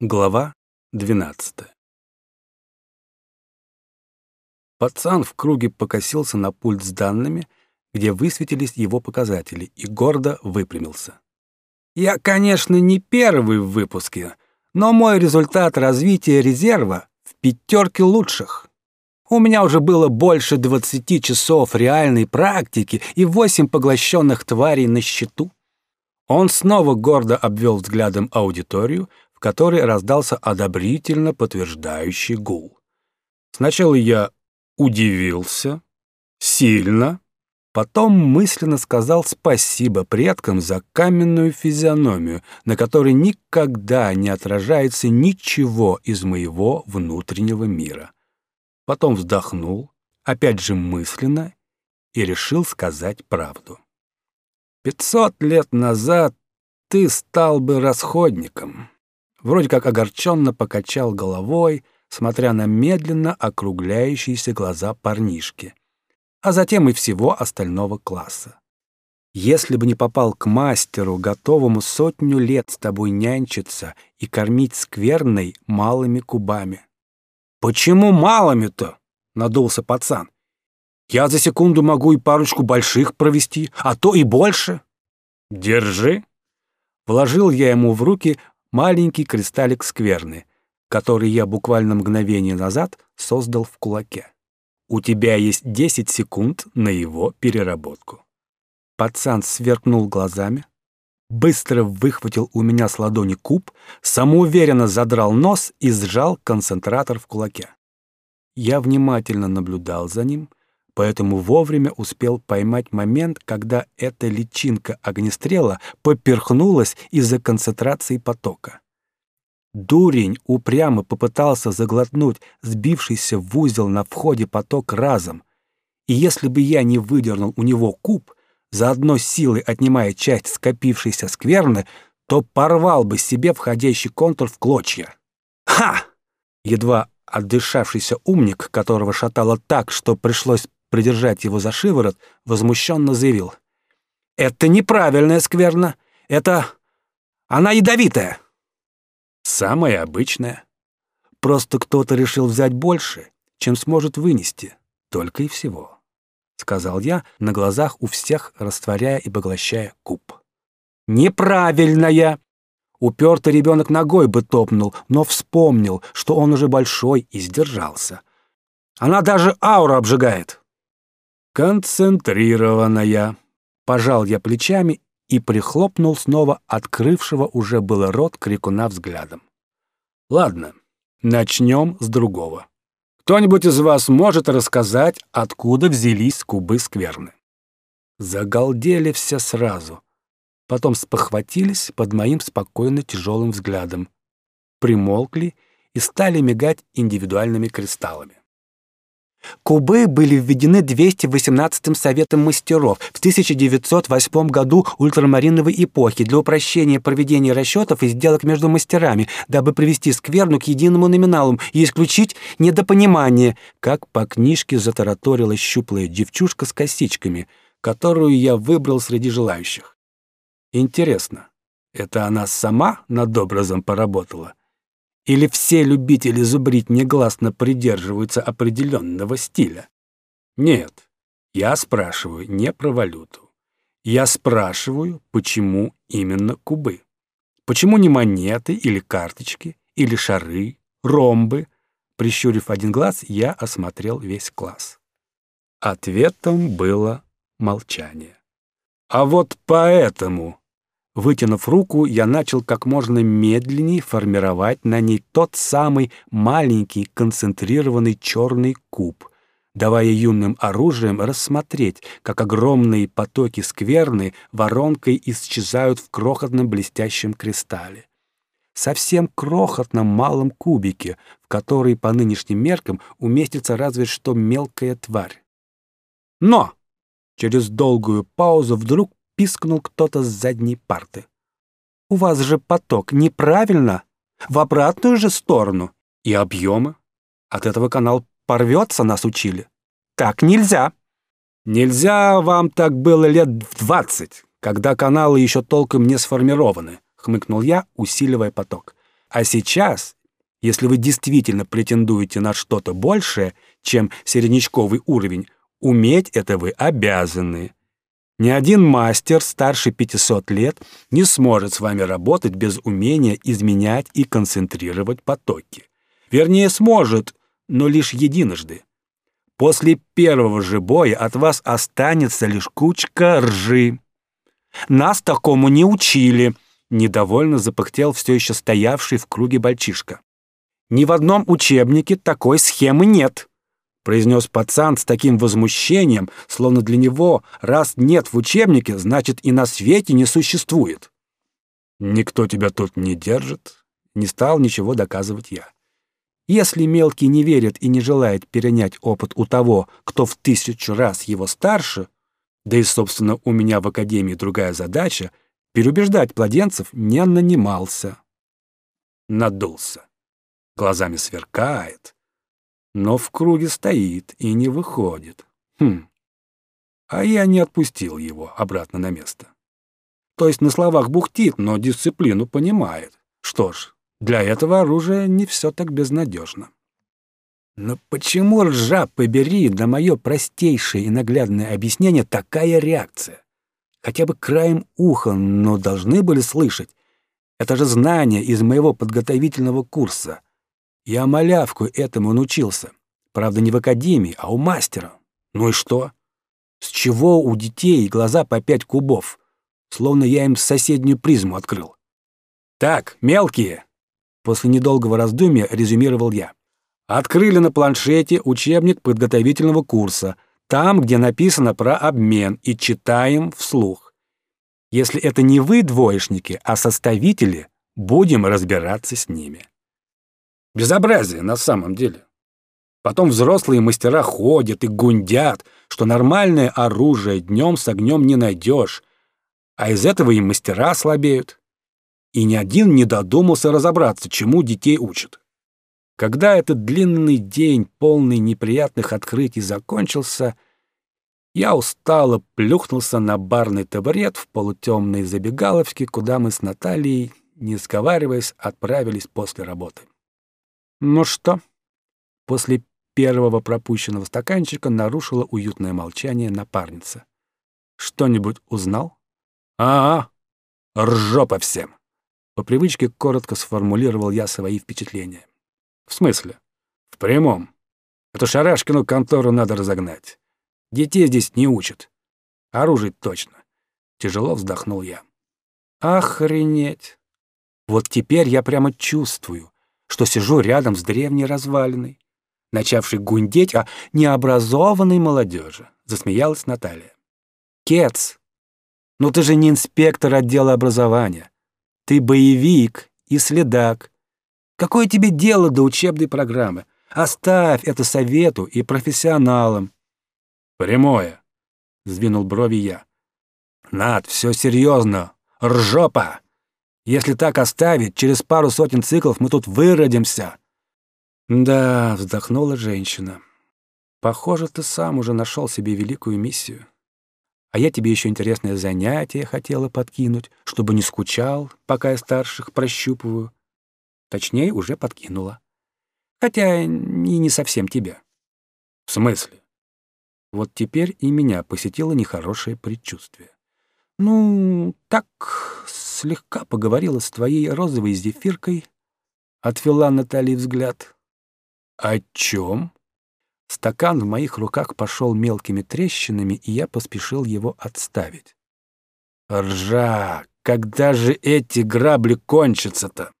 Глава 12 Пацан в круге покосился на пульт с данными, где высветились его показатели, и гордо выпрямился. «Я, конечно, не первый в выпуске, но мой результат развития резерва в пятерке лучших. У меня уже было больше 20 часов реальной практики и 8 поглощенных тварей на счету». Он снова гордо обвел взглядом аудиторию, в которой раздался одобрительно подтверждающий гул. Сначала я удивился, сильно, потом мысленно сказал спасибо предкам за каменную физиономию, на которой никогда не отражается ничего из моего внутреннего мира. Потом вздохнул, опять же мысленно, и решил сказать правду. Пятьсот лет назад ты стал бы расходником вроде как огорченно покачал головой, смотря на медленно округляющиеся глаза парнишки, а затем и всего остального класса. Если бы не попал к мастеру, готовому сотню лет с тобой нянчиться и кормить скверной малыми кубами. «Почему малыми-то?» — надулся пацан. «Я за секунду могу и парочку больших провести, а то и больше». «Держи». Вложил я ему в руки маленький кристаллик скверны, который я буквально мгновение назад создал в кулаке. У тебя есть 10 секунд на его переработку. Пацан сверкнул глазами, быстро выхватил у меня с ладони куб, самоуверенно задрал нос и сжал концентратор в кулаке. Я внимательно наблюдал за ним, поэтому вовремя успел поймать момент, когда эта личинка огнестрела поперхнулась из-за концентрации потока. Дурень упрямо попытался заглотнуть сбившийся в узел на входе поток разом, и если бы я не выдернул у него куб, заодно силой отнимая часть скопившейся скверны, то порвал бы себе входящий контур в клочья. «Ха!» Едва отдышавшийся умник, которого шатало так, что пришлось придержать его за шиворот, возмущенно заявил. «Это неправильная скверна. Это... она ядовитая». «Самая обычная. Просто кто-то решил взять больше, чем сможет вынести. Только и всего», — сказал я, на глазах у всех растворяя и поглощая куб. «Неправильная!» Упертый ребенок ногой бы топнул, но вспомнил, что он уже большой и сдержался. Она даже ауру обжигает. «Концентрированная!» Пожал я плечами и прихлопнул снова открывшего уже было рот крикуна взглядом. «Ладно, начнем с другого. Кто-нибудь из вас может рассказать, откуда взялись кубы скверны?» Загалдели все сразу. Потом спохватились под моим спокойно тяжелым взглядом, примолкли и стали мигать индивидуальными кристаллами. Кубы были введены 218-м Советом мастеров в 1908 году ультрамариновой эпохи для упрощения проведения расчетов и сделок между мастерами, дабы привести скверну к единому номиналу и исключить недопонимание, как по книжке затараторила щуплая девчушка с косичками, которую я выбрал среди желающих. Интересно, это она сама над образом поработала? Или все любители зубрить негласно придерживаются определенного стиля? Нет, я спрашиваю не про валюту. Я спрашиваю, почему именно кубы? Почему не монеты или карточки, или шары, ромбы? Прищурив один глаз, я осмотрел весь класс. Ответом было молчание. А вот поэтому Вытянув руку, я начал как можно медленнее формировать на ней тот самый маленький концентрированный черный куб, давая юным оружием рассмотреть, как огромные потоки скверны воронкой исчезают в крохотном блестящем кристалле. Совсем крохотном малом кубике, в который по нынешним меркам уместится разве что мелкая тварь. Но через долгую паузу вдруг пискнул кто-то с задней парты. «У вас же поток неправильно, в обратную же сторону. И объемы. От этого канал порвется, нас учили. Так нельзя». «Нельзя вам так было лет двадцать, когда каналы еще толком не сформированы», — хмыкнул я, усиливая поток. А сейчас, если вы действительно претендуете на что-то большее, чем середнячковый уровень, уметь это вы обязаны. Ни один мастер старше 500 лет не сможет с вами работать без умения изменять и концентрировать потоки. Вернее, сможет, но лишь единожды. После первого же боя от вас останется лишь кучка ржи. Нас такому не учили, недовольно запыхтел все еще стоявший в круге мальчишка. Ни в одном учебнике такой схемы нет, произнес пацан с таким возмущением, словно для него раз нет в учебнике, значит и на свете не существует. Никто тебя тут не держит, не стал ничего доказывать я. Если мелкий не верит и не желает перенять опыт у того, кто в тысячу раз его старше, да и, собственно, у меня в академии другая задача, переубеждать младенцев не нанимался. Надулся. Глазами сверкает, но в круге стоит и не выходит. Хм. А я не отпустил его обратно на место. То есть на словах бухтит, но дисциплину понимает. Что ж, для этого оружия не все так безнадежно. Но почему, ржа побери, на мое простейшее и наглядное объяснение такая реакция? Хотя бы краем уха, но должны были слышать. Это же знание из моего подготовительного курса. Я малявку этому научился. Правда, не в академии, а у мастера. Ну и что? С чего у детей глаза по пять кубов? Словно я им соседнюю призму открыл. Так, мелкие, После недолгого раздумья резюмировал я. Открыли на планшете учебник подготовительного курса, там, где написано про обмен, и читаем вслух. Если это не вы, двоечники, а составители, будем разбираться с ними. Безобразие на самом деле. Потом взрослые мастера ходят и гундят, что нормальное оружие днем с огнем не найдешь, а из этого и мастера слабеют и ни один не додумался разобраться, чему детей учат. Когда этот длинный день, полный неприятных открытий, закончился, я устало плюхнулся на барный табурет в полутемной забегаловке, куда мы с Натальей, не сговариваясь, отправились после работы. Ну что? После первого пропущенного стаканчика нарушила уютное молчание напарница. Что-нибудь узнал? А, ржопа всем. По привычке коротко сформулировал я свои впечатления. В смысле? В прямом. Эту шарашкину контору надо разогнать. Детей здесь не учат. Оружие точно. Тяжело вздохнул я. Охренеть. Вот теперь я прямо чувствую, что сижу рядом с древней развалиной, начавшей гундеть о необразованной молодежи, засмеялась Наталья. Кец, ну ты же не инспектор отдела образования. Ты боевик и следак. Какое тебе дело до учебной программы? Оставь это совету и профессионалам. Прямое, сдвинул брови я. Над, все серьезно. Ржопа. Если так оставить, через пару сотен циклов мы тут выродимся. Да, вздохнула женщина. Похоже, ты сам уже нашел себе великую миссию а я тебе еще интересное занятие хотела подкинуть, чтобы не скучал, пока я старших прощупываю. Точнее, уже подкинула. Хотя и не совсем тебя. В смысле? Вот теперь и меня посетило нехорошее предчувствие. Ну, так слегка поговорила с твоей розовой зефиркой, отвела Наталья взгляд. О чем? Стакан в моих руках пошел мелкими трещинами, и я поспешил его отставить. «Ржа! Когда же эти грабли кончатся-то?»